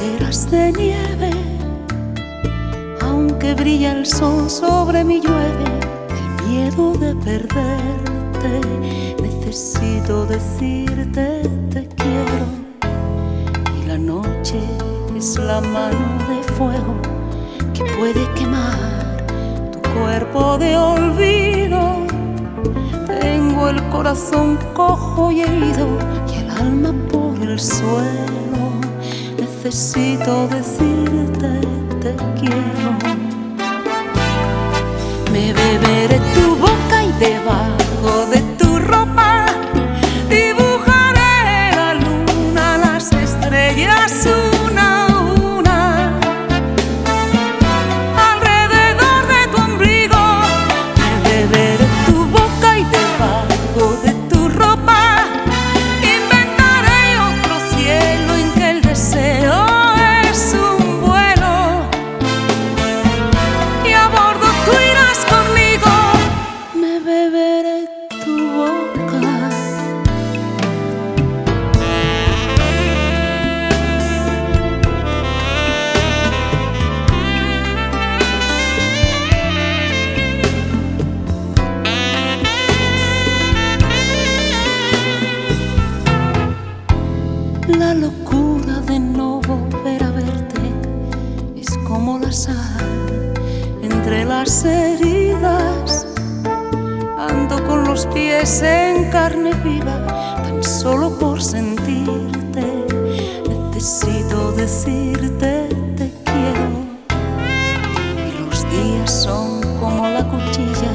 de nieve. Aunque brilla el sol sobre mi llueve, el miedo de perderte. Necesito decirte te quiero. Y la noche es la mano de fuego que puede quemar tu cuerpo de olvido. Tengo el corazón cojo y herido y el alma el suelo, necesito decirte te quiero. Me beberé tu en carne viva, tan solo por sentirte. Necesito decirte te quiero. Y los días son como la cuchilla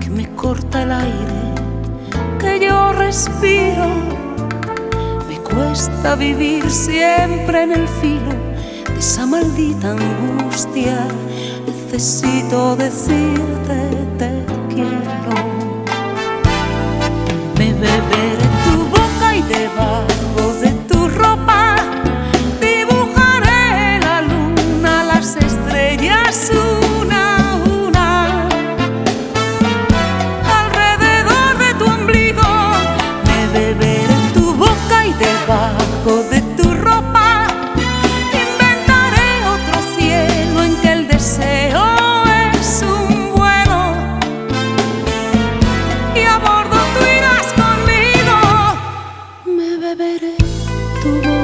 que me corta el aire, que yo respiro. Me cuesta vivir siempre en el filo de esa maldita angustia. Necesito decirte te quiero. bebé. tu voz.